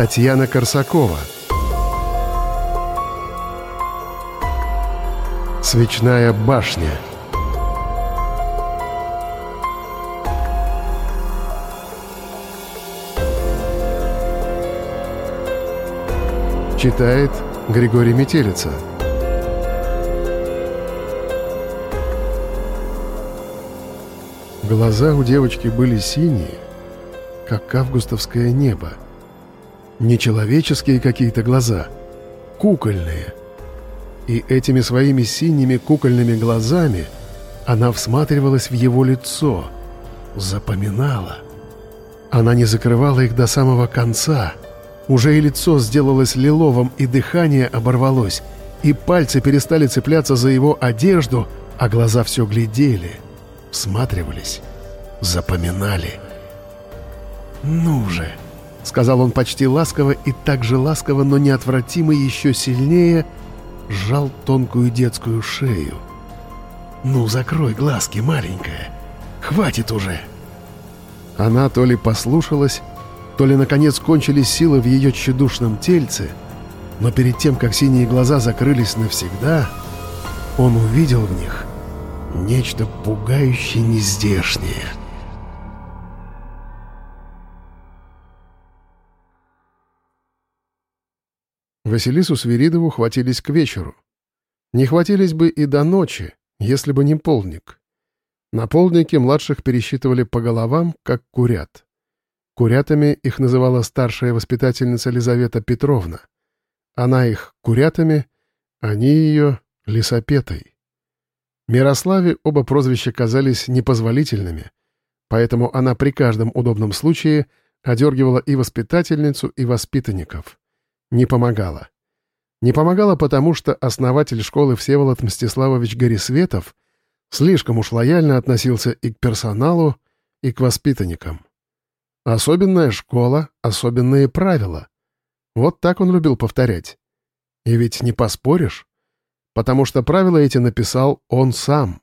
Татьяна Корсакова. Свечная башня. Читает Григорий Метелица. Глаза у девочки были синие, как августовское небо. Нечеловеческие какие-то глаза, кукольные. И этими своими синими кукольными глазами она всматривалась в его лицо, запоминала. Она не закрывала их до самого конца. Уже и лицо сделалось лиловым, и дыхание оборвалось, и пальцы перестали цепляться за его одежду, а глаза все глядели — всматривались, запоминали. «Ну же!» — сказал он почти ласково и так же ласково, но неотвратимо еще сильнее сжал тонкую детскую шею. «Ну, закрой глазки, маленькая! Хватит уже!» Она то ли послушалась, то ли, наконец, кончились силы в ее тщедушном тельце, но перед тем, как синие глаза закрылись навсегда, он увидел в них Нечто пугающе нездешнее. Василису Свиридову хватились к вечеру. Не хватились бы и до ночи, если бы не полдник. На полднике младших пересчитывали по головам, как курят. Курятами их называла старшая воспитательница Лизавета Петровна. Она их курятами, они ее лесопетой. Мирославе оба прозвища казались непозволительными, поэтому она при каждом удобном случае одергивала и воспитательницу, и воспитанников. Не помогала. Не помогала потому, что основатель школы Всеволод Мстиславович Горисветов слишком уж лояльно относился и к персоналу, и к воспитанникам. Особенная школа, особенные правила. Вот так он любил повторять. И ведь не поспоришь потому что правила эти написал он сам.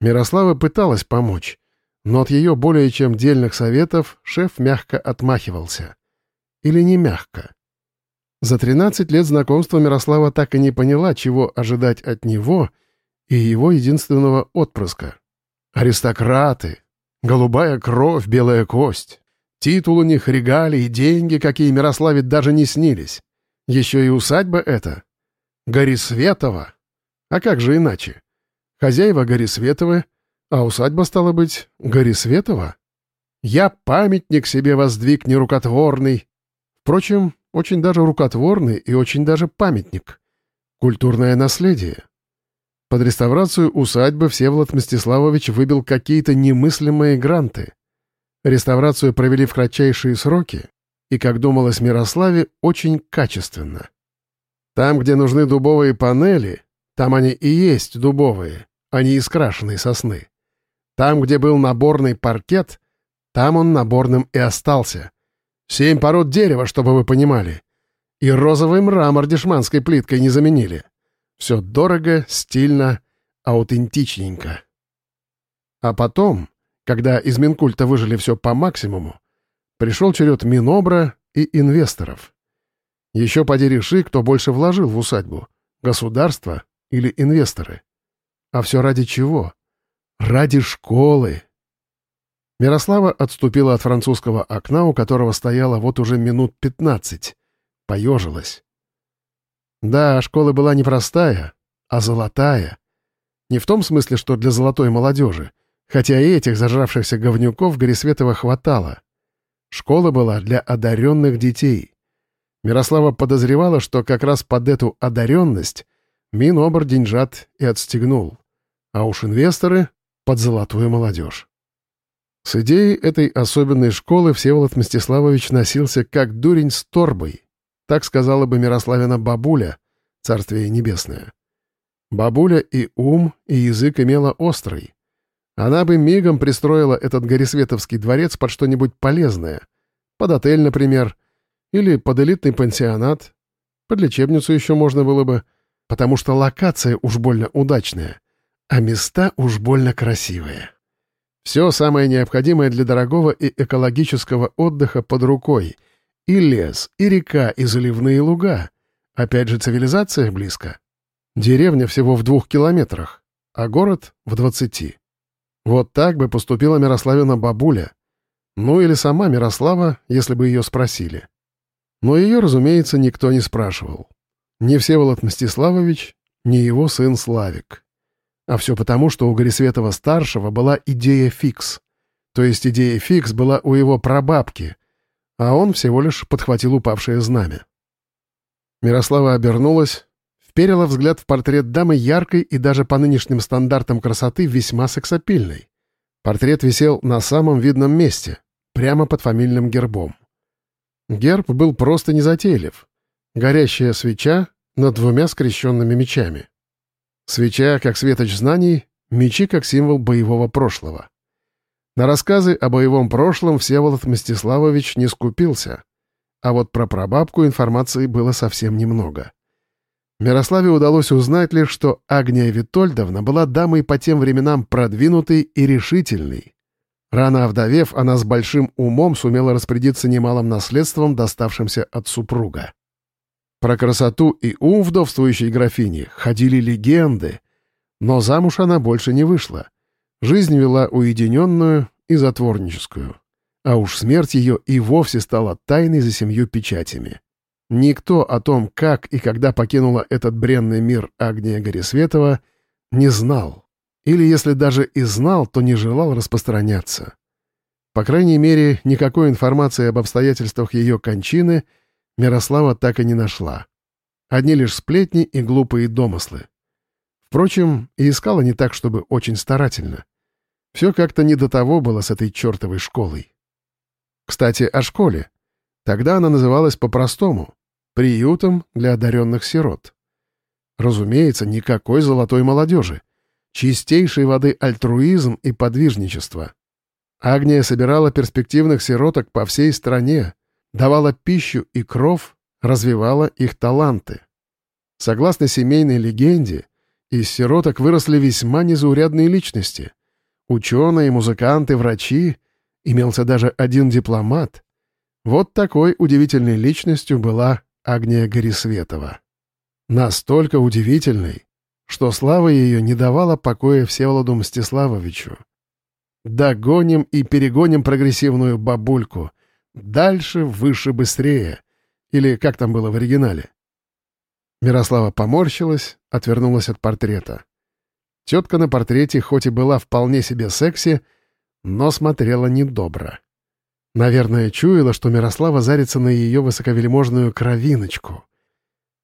Мирослава пыталась помочь, но от ее более чем дельных советов шеф мягко отмахивался. Или не мягко. За 13 лет знакомства Мирослава так и не поняла, чего ожидать от него и его единственного отпрыска. Аристократы, голубая кровь, белая кость. Титул у них, регалии, деньги, какие Мирославе даже не снились. Еще и усадьба эта, Горисветова. А как же иначе? Хозяева Горисветовы, а усадьба, стала быть, Горисветова? Я памятник себе воздвиг нерукотворный. Впрочем, очень даже рукотворный и очень даже памятник. Культурное наследие. Под реставрацию усадьбы Всеволод Мстиславович выбил какие-то немыслимые гранты. Реставрацию провели в кратчайшие сроки и, как думалось Мирославе, очень качественно. Там, где нужны дубовые панели, там они и есть дубовые, а не из крашеной сосны. Там, где был наборный паркет, там он наборным и остался. Семь пород дерева, чтобы вы понимали. И розовый мрамор дешманской плиткой не заменили. Все дорого, стильно, аутентичненько. А потом, когда из Минкульта выжили все по максимуму, пришел черед Минобра и инвесторов. Еще поди реши, кто больше вложил в усадьбу — государство или инвесторы. А все ради чего? Ради школы. Мирослава отступила от французского окна, у которого стояла вот уже минут пятнадцать. Поежилась. Да, школа была не простая, а золотая. Не в том смысле, что для золотой молодежи, хотя и этих зажравшихся говнюков Горисветова хватало. Школа была для одаренных детей. Мирослава подозревала, что как раз под эту одаренность Минобр деньжат и отстегнул, а уж инвесторы — под золотую молодежь. С идеей этой особенной школы Всеволод Мстиславович носился как дурень с торбой, так сказала бы Мирославина бабуля, царствие небесное. Бабуля и ум, и язык имела острый. Она бы мигом пристроила этот Горисветовский дворец под что-нибудь полезное. Под отель, например, или под элитный пансионат. Под лечебницу еще можно было бы, потому что локация уж больно удачная, а места уж больно красивые. Все самое необходимое для дорогого и экологического отдыха под рукой, и лес, и река, и заливные луга. Опять же, цивилизация близко. Деревня всего в двух километрах, а город — в двадцати. Вот так бы поступила Мирославина бабуля. Ну или сама Мирослава, если бы ее спросили. Но ее, разумеется, никто не спрашивал. Ни Всеволод Мстиславович, ни его сын Славик. А все потому, что у Горисветова-старшего была идея фикс. То есть идея фикс была у его прабабки, а он всего лишь подхватил упавшее знамя. Мирослава обернулась, вперила взгляд в портрет дамы яркой и даже по нынешним стандартам красоты весьма сексапильной. Портрет висел на самом видном месте, прямо под фамильным гербом. Герб был просто незатейлив. Горящая свеча над двумя скрещенными мечами. Свеча как светоч знаний, мечи как символ боевого прошлого. На рассказы о боевом прошлом Всеволод Мстиславович не скупился, а вот про прабабку информации было совсем немного. Мирославе удалось узнать лишь, что Агния Витольдовна была дамой по тем временам продвинутой и решительной. Рано овдовев, она с большим умом сумела распорядиться немалым наследством, доставшимся от супруга. Про красоту и ум вдовствующей графини ходили легенды, но замуж она больше не вышла. Жизнь вела уединенную и затворническую. А уж смерть ее и вовсе стала тайной за семью печатями. Никто о том, как и когда покинула этот бренный мир Агния Горисветова, не знал. Или если даже и знал, то не желал распространяться. По крайней мере, никакой информации об обстоятельствах ее кончины Мирослава так и не нашла. Одни лишь сплетни и глупые домыслы. Впрочем, и искала не так, чтобы очень старательно. Все как-то не до того было с этой чертовой школой. Кстати, о школе. Тогда она называлась по-простому приютом для одаренных сирот. Разумеется, никакой золотой молодежи. Чистейшей воды альтруизм и подвижничество. Агния собирала перспективных сироток по всей стране, давала пищу и кров, развивала их таланты. Согласно семейной легенде, из сироток выросли весьма незаурядные личности. Ученые, музыканты, врачи, имелся даже один дипломат. Вот такой удивительной личностью была Агния Горисветова. Настолько удивительной, что слава ее не давала покоя Всеволоду Мстиславовичу. Догоним и перегоним прогрессивную бабульку. Дальше, выше, быстрее. Или как там было в оригинале? Мирослава поморщилась, отвернулась от портрета. Тетка на портрете хоть и была вполне себе секси, но смотрела недобро. Наверное, чуяла, что Мирослава зарится на ее высоковельможную кровиночку.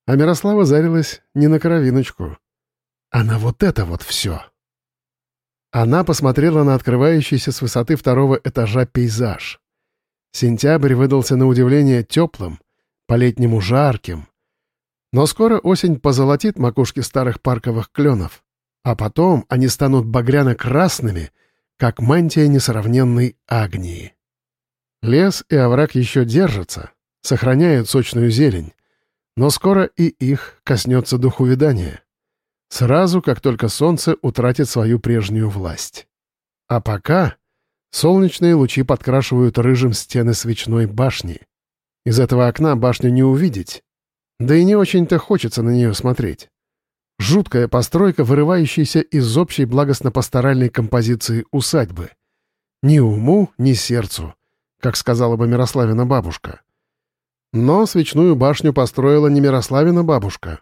А Мирослава зарилась не на кровиночку, а на вот это вот все. Она посмотрела на открывающийся с высоты второго этажа пейзаж. Сентябрь выдался на удивление теплым, по-летнему жарким. Но скоро осень позолотит макушки старых парковых кленов, а потом они станут багряно-красными, как мантия несравненной агнии. Лес и овраг еще держатся, сохраняют сочную зелень, но скоро и их коснется духовидание. Сразу, как только солнце утратит свою прежнюю власть. А пока солнечные лучи подкрашивают рыжим стены свечной башни. Из этого окна башню не увидеть, да и не очень-то хочется на нее смотреть. Жуткая постройка, вырывающаяся из общей благостно-пасторальной композиции усадьбы. Ни уму, ни сердцу — как сказала бы Мирославина бабушка. Но свечную башню построила не Мирославина бабушка,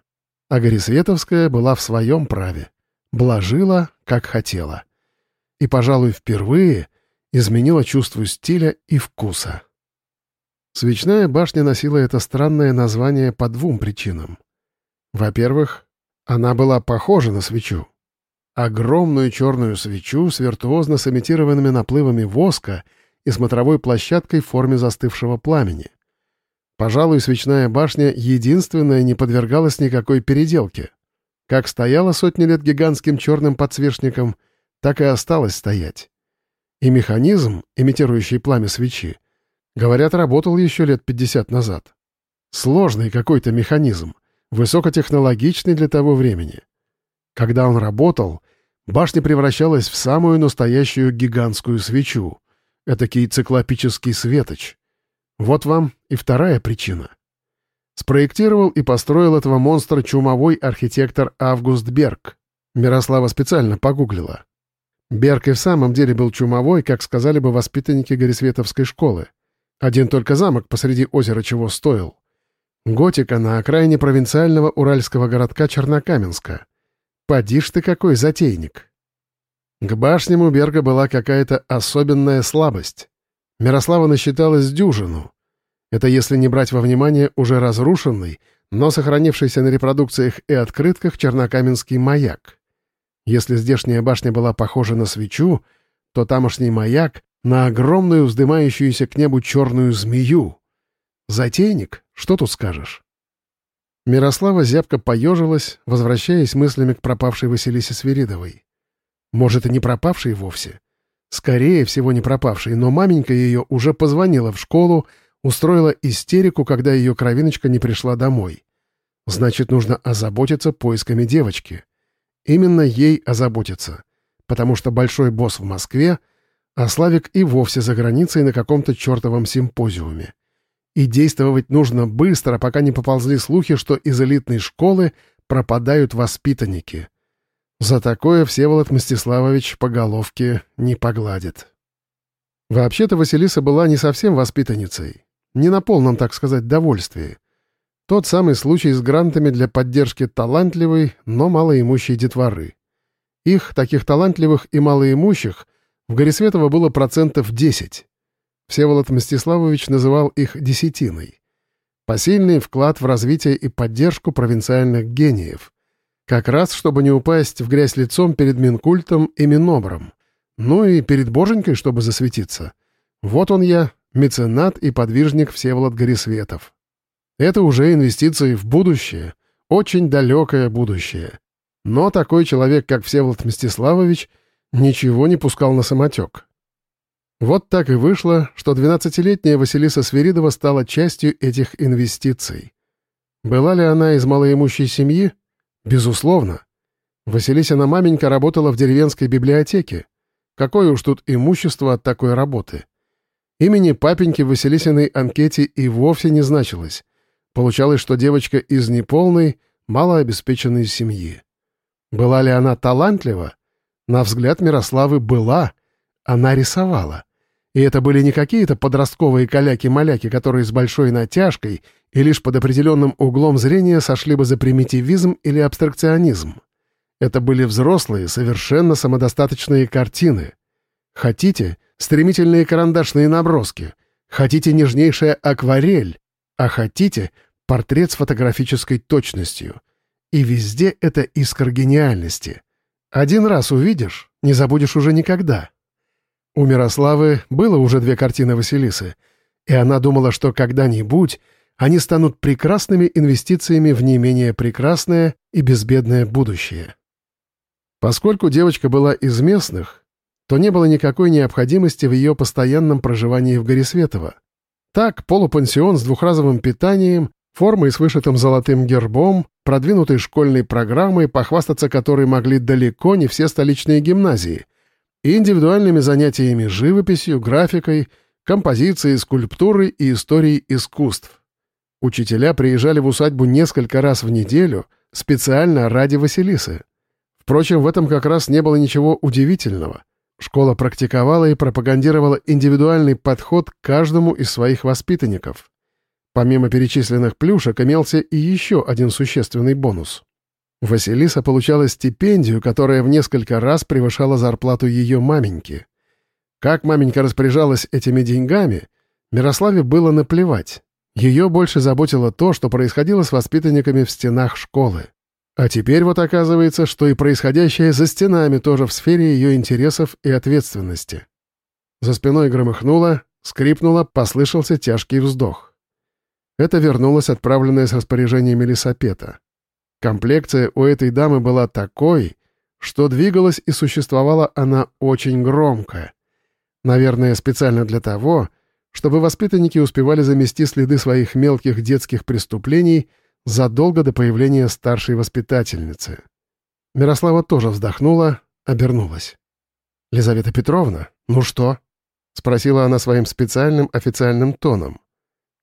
а Горисветовская была в своем праве. Блажила, как хотела. И, пожалуй, впервые изменила чувство стиля и вкуса. Свечная башня носила это странное название по двум причинам. Во-первых, она была похожа на свечу. Огромную черную свечу с виртуозно сымитированными наплывами воска — и смотровой площадкой в форме застывшего пламени. Пожалуй, свечная башня единственная не подвергалась никакой переделке. Как стояла сотни лет гигантским черным подсвечником, так и осталась стоять. И механизм, имитирующий пламя свечи, говорят, работал еще лет 50 назад. Сложный какой-то механизм, высокотехнологичный для того времени. Когда он работал, башня превращалась в самую настоящую гигантскую свечу, Этакий циклопический светоч. Вот вам и вторая причина. Спроектировал и построил этого монстра чумовой архитектор Август Берг. Мирослава специально погуглила. Берг и в самом деле был чумовой, как сказали бы воспитанники Горисветовской школы. Один только замок посреди озера чего стоил. Готика на окраине провинциального уральского городка Чернокаменска. Поди ж ты какой затейник. К башням у Берга была какая-то особенная слабость. Мирослава насчиталась дюжину. Это если не брать во внимание уже разрушенный, но сохранившийся на репродукциях и открытках чернокаменский маяк. Если здешняя башня была похожа на свечу, то тамошний маяк — на огромную вздымающуюся к небу черную змею. Затейник, что тут скажешь? Мирослава зябко поежилась, возвращаясь мыслями к пропавшей Василисе Свиридовой. Может, и не пропавшей вовсе. Скорее всего, не пропавшей, но маменька ее уже позвонила в школу, устроила истерику, когда ее кровиночка не пришла домой. Значит, нужно озаботиться поисками девочки. Именно ей озаботиться, потому что большой босс в Москве, а Славик и вовсе за границей на каком-то чертовом симпозиуме. И действовать нужно быстро, пока не поползли слухи, что из элитной школы пропадают воспитанники. За такое Всеволод Мстиславович по головке не погладит. Вообще-то Василиса была не совсем воспитанницей, не на полном, так сказать, довольствии. Тот самый случай с грантами для поддержки талантливой, но малоимущей детворы. Их, таких талантливых и малоимущих, в Горисветово было процентов 10. Всеволод Мстиславович называл их «десятиной». Посильный вклад в развитие и поддержку провинциальных гениев. Как раз, чтобы не упасть в грязь лицом перед Минкультом и Минобром. Ну и перед Боженькой, чтобы засветиться. Вот он я, меценат и подвижник Всеволод Горисветов. Это уже инвестиции в будущее, очень далекое будущее. Но такой человек, как Всеволод Мстиславович, ничего не пускал на самотек. Вот так и вышло, что 12-летняя Василиса Свиридова стала частью этих инвестиций. Была ли она из малоимущей семьи? Безусловно. Василисина маменька работала в деревенской библиотеке. Какое уж тут имущество от такой работы. Имени папеньки в Василисиной анкете и вовсе не значилось. Получалось, что девочка из неполной, малообеспеченной семьи. Была ли она талантлива? На взгляд Мирославы была. Она рисовала. И это были не какие-то подростковые каляки-маляки, которые с большой натяжкой и лишь под определенным углом зрения сошли бы за примитивизм или абстракционизм. Это были взрослые, совершенно самодостаточные картины. Хотите — стремительные карандашные наброски. Хотите — нежнейшая акварель. А хотите портрет с фотографической точностью. И везде это искра гениальности. Один раз увидишь, не забудешь уже никогда. У Мирославы было уже две картины Василисы, и она думала, что когда-нибудь они станут прекрасными инвестициями в не менее прекрасное и безбедное будущее. Поскольку девочка была из местных, то не было никакой необходимости в ее постоянном проживании в Горисветово. Так, полупансион с двухразовым питанием формой с вышитым золотым гербом, продвинутой школьной программой, похвастаться которой могли далеко не все столичные гимназии, и индивидуальными занятиями живописью, графикой, композицией, скульптурой и историей искусств. Учителя приезжали в усадьбу несколько раз в неделю специально ради Василисы. Впрочем, в этом как раз не было ничего удивительного. Школа практиковала и пропагандировала индивидуальный подход к каждому из своих воспитанников. Помимо перечисленных плюшек имелся и еще один существенный бонус. Василиса получала стипендию, которая в несколько раз превышала зарплату ее маменьки. Как маменька распоряжалась этими деньгами, Мирославе было наплевать. Ее больше заботило то, что происходило с воспитанниками в стенах школы. А теперь вот оказывается, что и происходящее за стенами тоже в сфере ее интересов и ответственности. За спиной громыхнуло, скрипнуло, послышался тяжкий вздох. Это вернулась отправленная с распоряжениями лесопета. Комплекция у этой дамы была такой, что двигалась и существовала она очень громко. Наверное, специально для того, чтобы воспитанники успевали замести следы своих мелких детских преступлений задолго до появления старшей воспитательницы. Мирослава тоже вздохнула, обернулась. «Лизавета Петровна, ну что?» — спросила она своим специальным официальным тоном.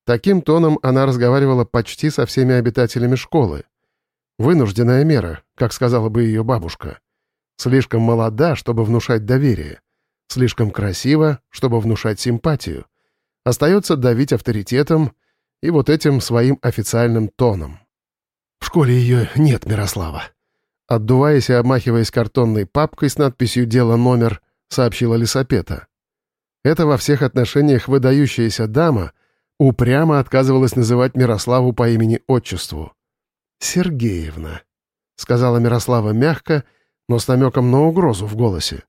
Таким тоном она разговаривала почти со всеми обитателями школы. Вынужденная мера, как сказала бы ее бабушка. Слишком молода, чтобы внушать доверие. Слишком красиво, чтобы внушать симпатию. Остается давить авторитетом и вот этим своим официальным тоном. «В школе ее нет, Мирослава», Отдуваясь и обмахиваясь картонной папкой с надписью «Дело номер», сообщила Лисапета. Эта во всех отношениях выдающаяся дама упрямо отказывалась называть Мирославу по имени-отчеству. «Сергеевна», — сказала Мирослава мягко, но с намеком на угрозу в голосе.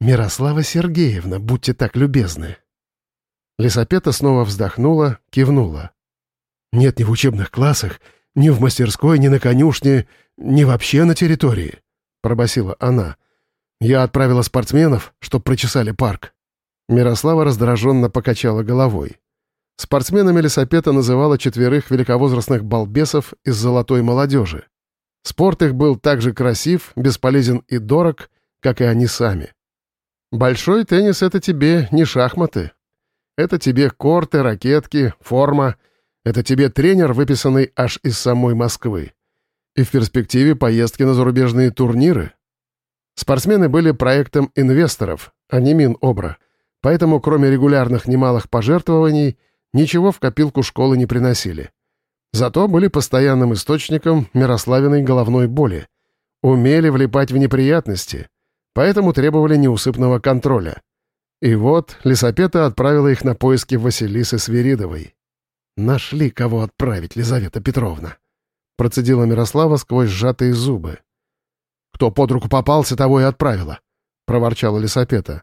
«Мирослава Сергеевна, будьте так любезны». Лисапета снова вздохнула, кивнула. «Нет ни в учебных классах, ни в мастерской, ни на конюшне, ни вообще на территории», — пробасила она. «Я отправила спортсменов, чтоб прочесали парк». Мирослава раздраженно покачала головой. Спортсменами лесопета называла четверых великовозрастных балбесов из золотой молодежи. Спорт их был так же красив, бесполезен и дорог, как и они сами. Большой теннис — это тебе не шахматы. Это тебе корты, ракетки, форма. Это тебе тренер, выписанный аж из самой Москвы. И в перспективе поездки на зарубежные турниры. Спортсмены были проектом инвесторов, а не Минобра. Поэтому, кроме регулярных немалых пожертвований, ничего в копилку школы не приносили. Зато были постоянным источником Мирославиной головной боли. Умели влипать в неприятности, поэтому требовали неусыпного контроля. И вот лесопета отправила их на поиски Василисы Свиридовой. «Нашли, кого отправить, Лизавета Петровна», — процедила Мирослава сквозь сжатые зубы. «Кто под руку попался, того и отправила», — проворчала лесопета.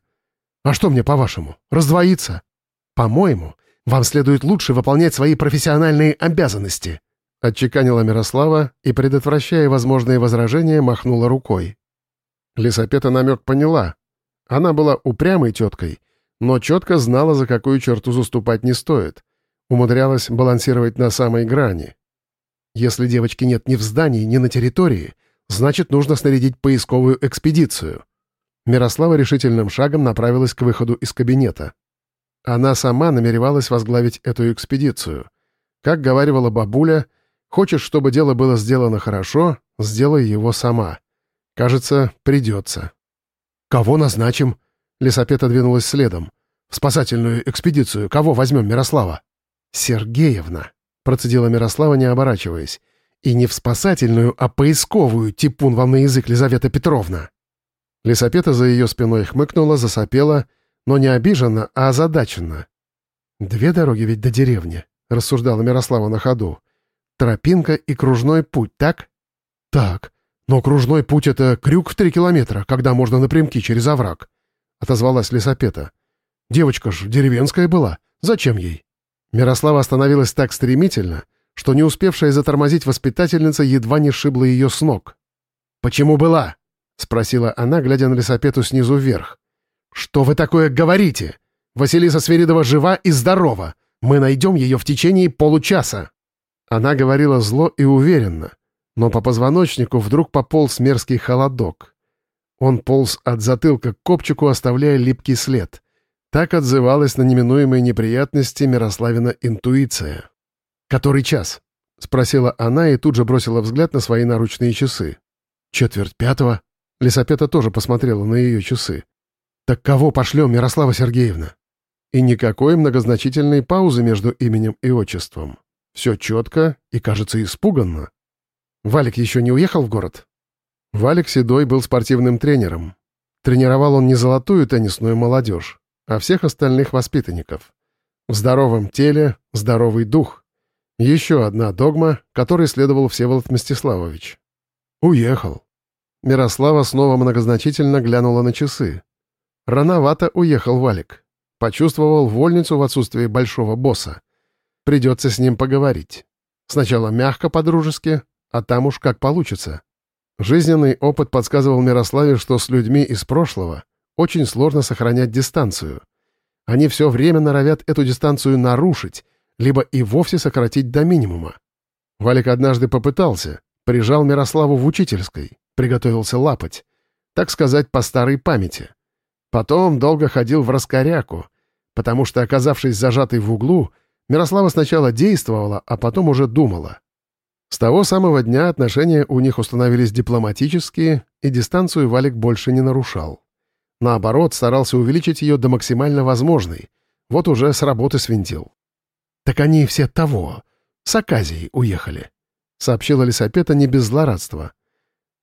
«А что мне, по-вашему, раздвоиться?» «По-моему, вам следует лучше выполнять свои профессиональные обязанности», — отчеканила Мирослава и, предотвращая возможные возражения, махнула рукой. Лисапета намек поняла. Она была упрямой теткой, но четко знала, за какую черту заступать не стоит. Умудрялась балансировать на самой грани. Если девочки нет ни в здании, ни на территории, значит, нужно снарядить поисковую экспедицию. Мирослава решительным шагом направилась к выходу из кабинета. Она сама намеревалась возглавить эту экспедицию. Как говаривала бабуля, хочешь, чтобы дело было сделано хорошо, сделай его сама. Кажется, придется. «Кого назначим?» Лесопета двинулась следом. «В спасательную экспедицию кого возьмем, Мирослава?» «Сергеевна», — процедила Мирослава, не оборачиваясь. «И не в спасательную, а поисковую, типун вам на язык, Лизавета Петровна». Лесопета за ее спиной хмыкнула, засопела — но не обиженно, а озадаченно. «Две дороги ведь до деревни», — рассуждала Мирослава на ходу. «Тропинка и кружной путь, так?» «Так. Но кружной путь — это крюк в три километра, когда можно напрямки через овраг», — отозвалась лесопета. «Девочка ж деревенская была. Зачем ей?» Мирослава остановилась так стремительно, что не успевшая затормозить воспитательница едва не шибла ее с ног. «Почему была?» — спросила она, глядя на лесопету снизу вверх. «Что вы такое говорите? Василиса Сверидова жива и здорова. Мы найдем ее в течение получаса». Она говорила зло и уверенно, но по позвоночнику вдруг пополз мерзкий холодок. Он полз от затылка к копчику, оставляя липкий след. Так отзывалась на неминуемые неприятности Мирославина интуиция. «Который час?» — спросила она и тут же бросила взгляд на свои наручные часы. «Четверть пятого». Лисапета тоже посмотрела на ее часы. «Так кого пошлем, Мирослава Сергеевна?» И никакой многозначительной паузы между именем и отчеством. Все четко и, кажется, испуганно. Валик еще не уехал в город? Валик Седой был спортивным тренером. Тренировал он не золотую теннисную молодежь, а всех остальных воспитанников. В здоровом теле здоровый дух. Еще одна догма, которой следовал Всеволод Мстиславович. Уехал. Мирослава снова многозначительно глянула на часы. Рановато уехал Валик. Почувствовал вольницу в отсутствии большого босса. Придется с ним поговорить. Сначала мягко, по-дружески, а там уж как получится. Жизненный опыт подсказывал Мирославе, что с людьми из прошлого очень сложно сохранять дистанцию. Они все время норовят эту дистанцию нарушить, либо и вовсе сократить до минимума. Валик однажды попытался, прижал Мирославу в учительской, приготовился лапать, так сказать, по старой памяти — Потом долго ходил в раскоряку, потому что, оказавшись зажатый в углу, Мирослава сначала действовала, а потом уже думала. С того самого дня отношения у них установились дипломатические, и дистанцию Валик больше не нарушал. Наоборот, старался увеличить ее до максимально возможной. Вот уже с работы свинтил. «Так они все того, с Аказией уехали», — сообщила Лисапета не без злорадства.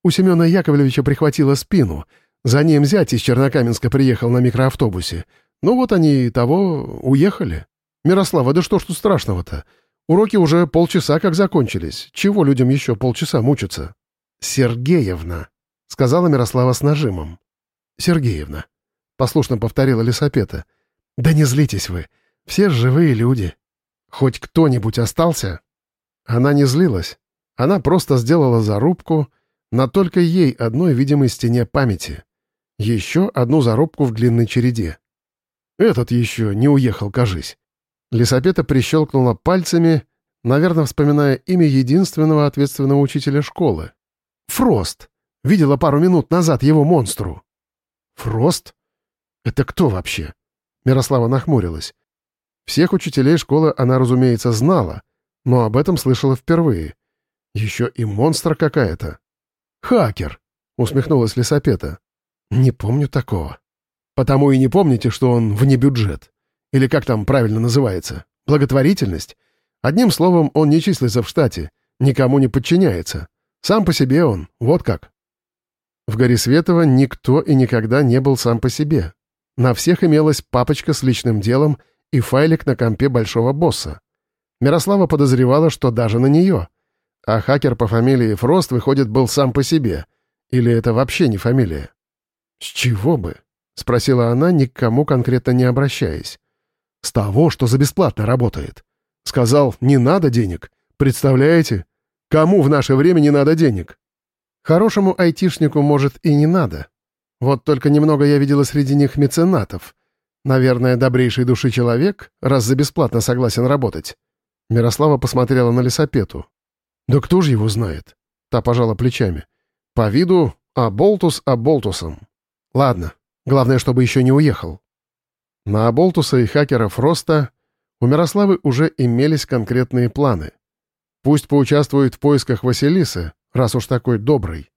У Семена Яковлевича прихватило спину. За ним зять из Чернокаменска приехал на микроавтобусе. Ну вот они и того уехали. Мирослава, да что ж тут страшного-то? Уроки уже полчаса как закончились. Чего людям еще полчаса мучиться? «Сергеевна», — сказала Мирослава с нажимом. «Сергеевна», — послушно повторила Лисапета. «Да не злитесь вы. Все живые люди. Хоть кто-нибудь остался?» Она не злилась. Она просто сделала зарубку на только ей одной видимой стене памяти. Еще одну зарубку в длинной череде. Этот еще не уехал, кажись. Лисапета прищелкнула пальцами, наверное, вспоминая имя единственного ответственного учителя школы. «Фрост! Видела пару минут назад его монстру!» «Фрост? Это кто вообще?» Мирослава нахмурилась. Всех учителей школы она, разумеется, знала, но об этом слышала впервые. Еще и монстр какая-то. «Хакер!» — усмехнулась Лисапета. «Не помню такого. Потому и не помните, что он вне бюджет. Или как там правильно называется? Благотворительность? Одним словом, он не числится в штате, никому не подчиняется. Сам по себе он, вот как. В горе Светова никто и никогда не был сам по себе. На всех имелась папочка с личным делом и файлик на компе большого босса. Мирослава подозревала, что даже на нее. А хакер по фамилии Фрост, выходит, был сам по себе. Или это вообще не фамилия? С чего бы? — спросила она, ни к кому конкретно не обращаясь. С того, что за бесплатно работает. Сказал, не надо денег. Представляете? Кому в наше время не надо денег? Хорошему айтишнику, может, и не надо. Вот только немного я видела среди них меценатов. Наверное, добрейший души человек, раз за бесплатно согласен работать. Мирослава посмотрела на лесопету. «Да кто же его знает?» Та пожала плечами. «По виду Аболтус Аболтусом. Ладно, главное, чтобы еще не уехал». На Аболтуса и хакера Фроста у Мирославы уже имелись конкретные планы. Пусть поучаствует в поисках Василисы, раз уж такой добрый.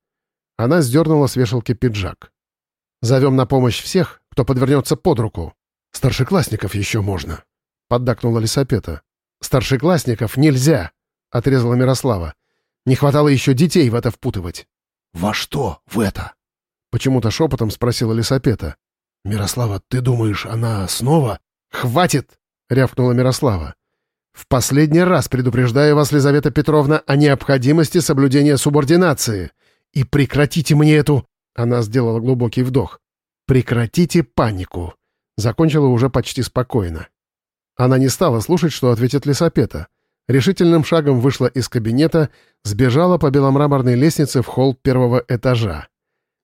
Она сдернула с вешалки пиджак. «Зовем на помощь всех, кто подвернется под руку. Старшеклассников еще можно», — поддакнула Лисапета. «Старшеклассников нельзя», — отрезала Мирослава. «Не хватало еще детей в это впутывать». «Во что в это?» — почему-то шепотом спросила Лисапета. «Мирослава, ты думаешь, она снова...» «Хватит!» — рявкнула Мирослава. «В последний раз предупреждаю вас, Лизавета Петровна, о необходимости соблюдения субординации. И прекратите мне эту...» Она сделала глубокий вдох. «Прекратите панику!» Закончила уже почти спокойно. Она не стала слушать, что ответит Лисапета. Решительным шагом вышла из кабинета, сбежала по беломраморной лестнице в холл первого этажа.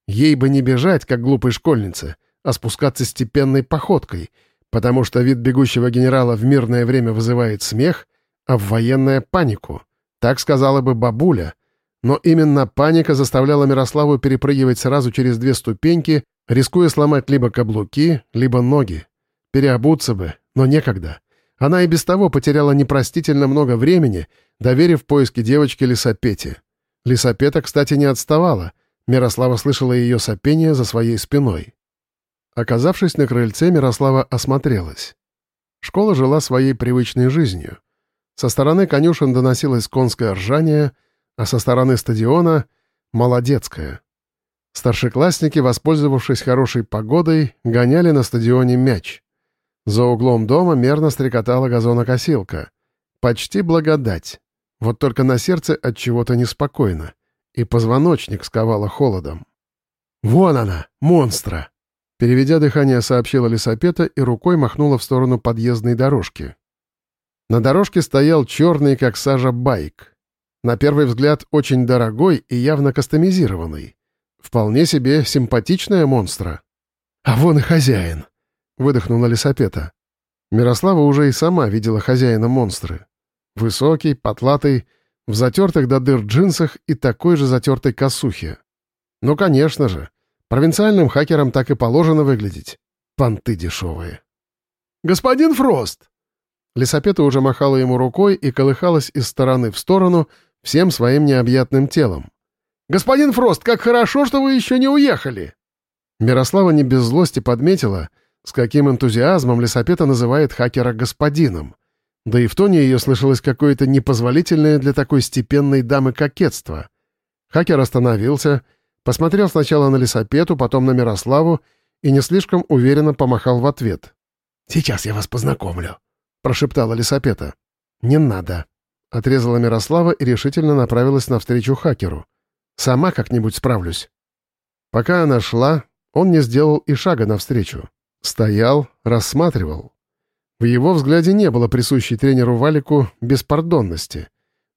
Ей бы не бежать, как глупой школьнице — а спускаться степенной походкой, потому что вид бегущего генерала в мирное время вызывает смех, а в военное — панику. Так сказала бы бабуля. Но именно паника заставляла Мирославу перепрыгивать сразу через две ступеньки, рискуя сломать либо каблуки, либо ноги. Переобуться бы, но некогда. Она и без того потеряла непростительно много времени, доверив поиски девочки Лисапете. Лисапета, кстати, не отставала. Мирослава слышала ее сопение за своей спиной. Оказавшись на крыльце, Мирослава осмотрелась. Школа жила своей привычной жизнью. Со стороны конюшен доносилось конское ржание, а со стороны стадиона — молодецкое. Старшеклассники, воспользовавшись хорошей погодой, гоняли на стадионе мяч. За углом дома мерно стрекотала газонокосилка. Почти благодать. Вот только на сердце от чего-то неспокойно. И позвоночник сковало холодом. «Вон она, монстра!» Переведя дыхание, сообщила лесопета и рукой махнула в сторону подъездной дорожки. На дорожке стоял черный, как сажа, байк. На первый взгляд, очень дорогой и явно кастомизированный. Вполне себе симпатичная монстра. «А вон и хозяин!» — выдохнула лесопета. Мирослава уже и сама видела хозяина монстры. Высокий, потлатый, в затертых до дыр джинсах и такой же затертой косухе. Ну, конечно же, Провинциальным хакерам так и положено выглядеть. Понты дешевые. «Господин Фрост!» Лисапета уже махала ему рукой и колыхалась из стороны в сторону всем своим необъятным телом. «Господин Фрост, как хорошо, что вы еще не уехали!» Мирослава не без злости подметила, с каким энтузиазмом Лисапета называет хакера господином. Да и в тоне ее слышалось какое-то непозволительное для такой степенной дамы кокетство. Хакер остановился, посмотрел сначала на Лисапету, потом на Мирославу и не слишком уверенно помахал в ответ. «Сейчас я вас познакомлю», — прошептала Лисапета. «Не надо», — отрезала Мирослава и решительно направилась навстречу хакеру. «Сама как-нибудь справлюсь». Пока она шла, он не сделал и шага навстречу. Стоял, рассматривал. В его взгляде не было присущей тренеру Валику беспардонности.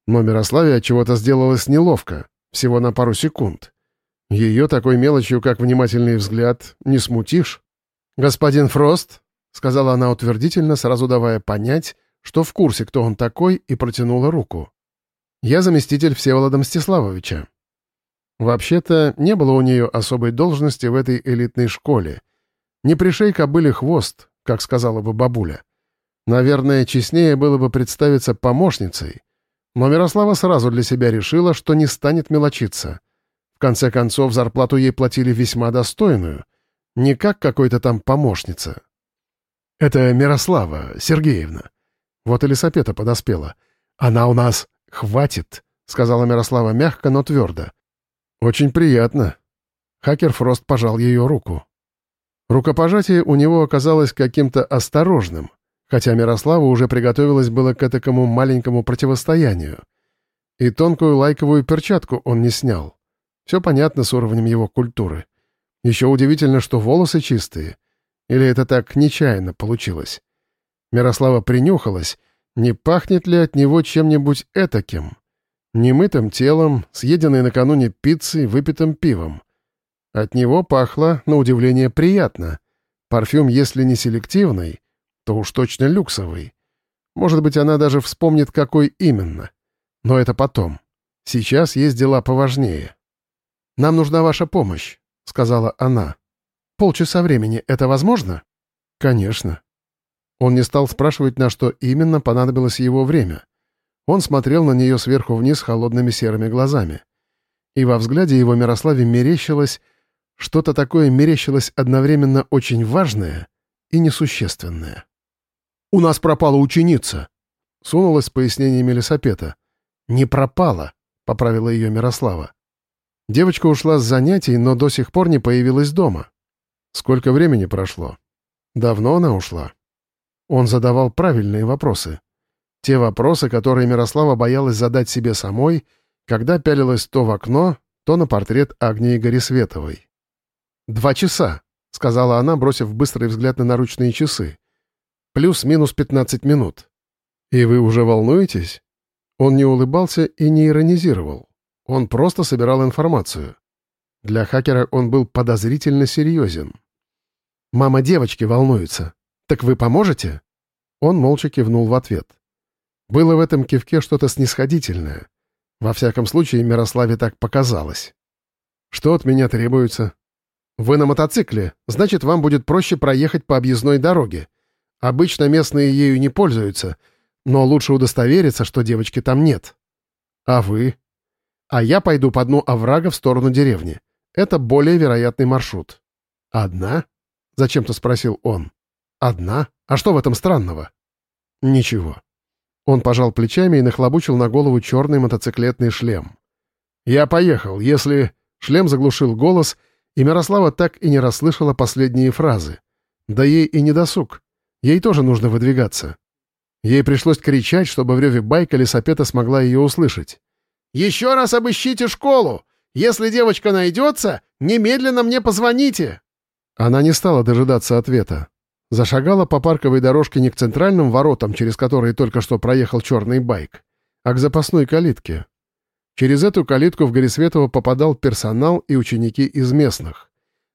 Но Мирославе от чего-то сделалось неловко, всего на пару секунд. Ее такой мелочью, как внимательный взгляд, не смутишь. «Господин Фрост», — сказала она утвердительно, сразу давая понять, что в курсе, кто он такой, и протянула руку. «Я заместитель Всеволода Мстиславовича». Вообще-то, не было у нее особой должности в этой элитной школе. Не пришей кобыле хвост, как сказала бы бабуля. Наверное, честнее было бы представиться помощницей, но Мирослава сразу для себя решила, что не станет мелочиться. Конце концов, зарплату ей платили весьма достойную, не как какой-то там помощница. «Это Мирослава Сергеевна», вот и лесопета подоспела. «Она у нас хватит», — сказала Мирослава мягко, но твердо. «Очень приятно». Хакер Фрост пожал ее руку. Рукопожатие у него оказалось каким-то осторожным, хотя Мирослава уже приготовилась было к этому маленькому противостоянию. И тонкую лайковую перчатку он не снял. Все понятно с уровнем его культуры. Еще удивительно, что волосы чистые. Или это так нечаянно получилось? Мирослава принюхалась, не пахнет ли от него чем-нибудь этаким. Немытым телом, съеденной накануне пиццей, выпитым пивом. От него пахло, на удивление, приятно. Парфюм, если не селективный, то уж точно люксовый. Может быть, она даже вспомнит, какой именно. Но это потом. Сейчас есть дела поважнее. «Нам нужна ваша помощь», — сказала она. «Полчаса времени — это возможно?» «Конечно». Он не стал спрашивать, на что именно понадобилось его время. Он смотрел на нее сверху вниз холодными серыми глазами. И во взгляде его Мирославе мерещилось, что-то такое мерещилось одновременно очень важное и несущественное. «У нас пропала ученица», — сунулась с пояснениями лесопета. «Не пропала», — поправила ее Мирослава. Девочка ушла с занятий, но до сих пор не появилась дома. Сколько времени прошло? Давно она ушла. Он задавал правильные вопросы. Те вопросы, которые Мирослава боялась задать себе самой, когда пялилась то в окно, то на портрет Агнии Горисветовой. «Два часа», — сказала она, бросив быстрый взгляд на наручные часы. «Плюс-минус пятнадцать минут». «И вы уже волнуетесь?» Он не улыбался и не иронизировал. Он просто собирал информацию. Для хакера он был подозрительно серьезен. «Мама девочки волнуется. Так вы поможете?» Он молча кивнул в ответ. Было в этом кивке что-то снисходительное. Во всяком случае, Мирославе так показалось. «Что от меня требуется?» «Вы на мотоцикле, значит, вам будет проще проехать по объездной дороге. Обычно местные ею не пользуются, но лучше удостовериться, что девочки там нет. А вы?» «А я пойду по дну оврага в сторону деревни. Это более вероятный маршрут». «Одна?» — зачем-то спросил он. «Одна? А что в этом странного?» «Ничего». Он пожал плечами и нахлобучил на голову черный мотоциклетный шлем. «Я поехал, если...» Шлем заглушил голос — и Мирослава так и не расслышала последние фразы. Да ей и не досуг. Ей тоже нужно выдвигаться. Ей пришлось кричать, чтобы в реве байка лесопета смогла ее услышать. «Еще раз обыщите школу! Если девочка найдется, немедленно мне позвоните!» Она не стала дожидаться ответа. Зашагала по парковой дорожке не к центральным воротам, через которые только что проехал черный байк, а к запасной калитке, Через эту калитку в Горисветово попадал персонал и ученики из местных.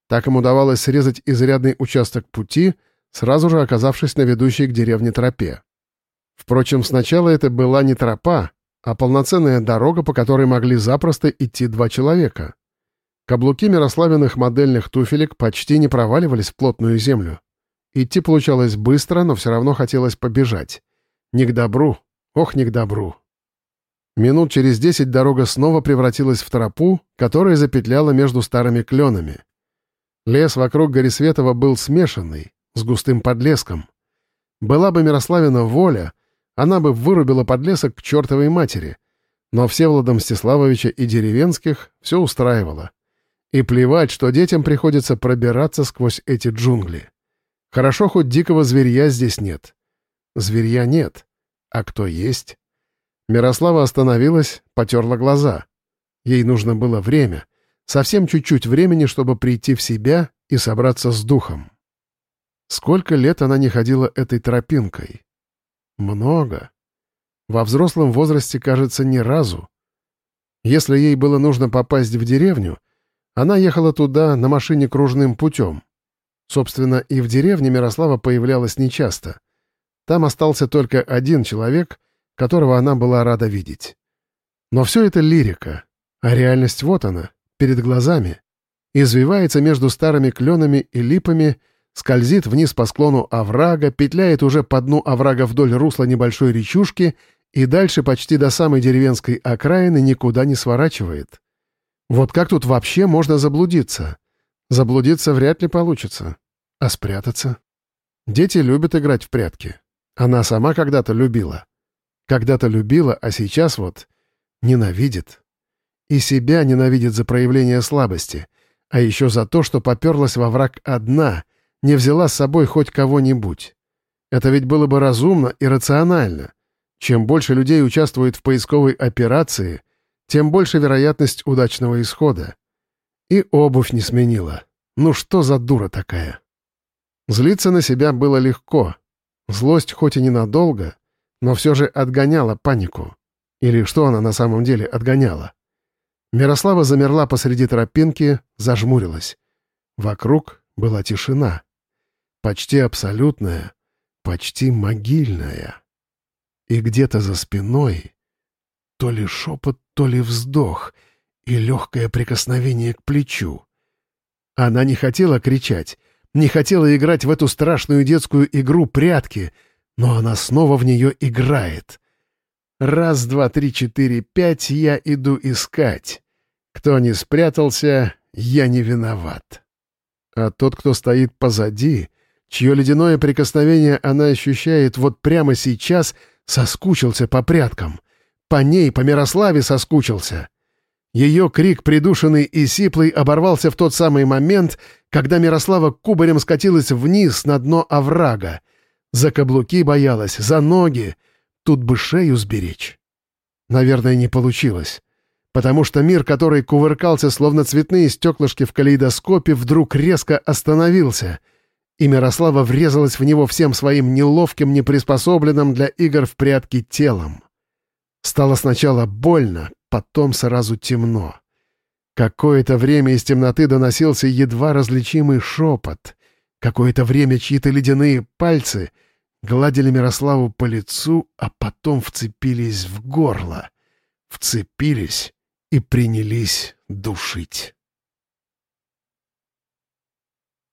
Так им удавалось срезать изрядный участок пути, сразу же оказавшись на ведущей к деревне тропе. Впрочем, сначала это была не тропа, а полноценная дорога, по которой могли запросто идти два человека. Каблуки Мирославиных модельных туфелек почти не проваливались в плотную землю. Идти получалось быстро, но все равно хотелось побежать. Не к добру. Ох, не к добру. Минут через десять дорога снова превратилась в тропу, которая запетляла между старыми кленами. Лес вокруг Горисветова был смешанный, с густым подлеском. Была бы Мирославина воля, она бы вырубила подлесок к чертовой матери. Но Всеволода Мстиславовича и деревенских все устраивало. И плевать, что детям приходится пробираться сквозь эти джунгли. Хорошо, хоть дикого зверья здесь нет. Зверья нет. А кто есть? Мирослава остановилась, потерла глаза. Ей нужно было время, совсем чуть-чуть времени, чтобы прийти в себя и собраться с духом. Сколько лет она не ходила этой тропинкой? Много. Во взрослом возрасте, кажется, ни разу. Если ей было нужно попасть в деревню, она ехала туда на машине кружным путем. Собственно, и в деревне Мирослава появлялась нечасто. Там остался только один человек, которого она была рада видеть. Но все это лирика, а реальность вот она, перед глазами. Извивается между старыми кленами и липами, скользит вниз по склону оврага, петляет уже по дну оврага вдоль русла небольшой речушки и дальше почти до самой деревенской окраины никуда не сворачивает. Вот как тут вообще можно заблудиться? Заблудиться вряд ли получится. А спрятаться? Дети любят играть в прятки. Она сама когда-то любила. Когда-то любила, а сейчас вот ненавидит. И себя ненавидит за проявление слабости, а еще за то, что поперлась во враг одна, не взяла с собой хоть кого-нибудь. Это ведь было бы разумно и рационально. Чем больше людей участвует в поисковой операции, тем больше вероятность удачного исхода. И обувь не сменила. Ну что за дура такая? Злиться на себя было легко. Злость хоть и ненадолго, но все же отгоняла панику. Или что она на самом деле отгоняла? Мирослава замерла посреди тропинки, зажмурилась. Вокруг была тишина. Почти абсолютная, почти могильная. И где-то за спиной то ли шепот, то ли вздох и легкое прикосновение к плечу. Она не хотела кричать, не хотела играть в эту страшную детскую игру прятки — но она снова в нее играет. Раз, два, три, четыре, пять я иду искать. Кто не спрятался, я не виноват. А тот, кто стоит позади, чье ледяное прикосновение она ощущает вот прямо сейчас, соскучился по пряткам. По ней, по Мирославе соскучился. Ее крик, придушенный и сиплый, оборвался в тот самый момент, когда Мирослава кубарем скатилась вниз на дно оврага — за каблуки боялась, за ноги. Тут бы шею сберечь. Наверное, не получилось. Потому что мир, который кувыркался, словно цветные стеклышки в калейдоскопе, вдруг резко остановился. И Мирослава врезалась в него всем своим неловким, неприспособленным для игр в прятки телом. Стало сначала больно, потом сразу темно. Какое-то время из темноты доносился едва различимый шепот. Какое-то время чьи-то ледяные пальцы гладили Мирославу по лицу, а потом вцепились в горло. Вцепились и принялись душить.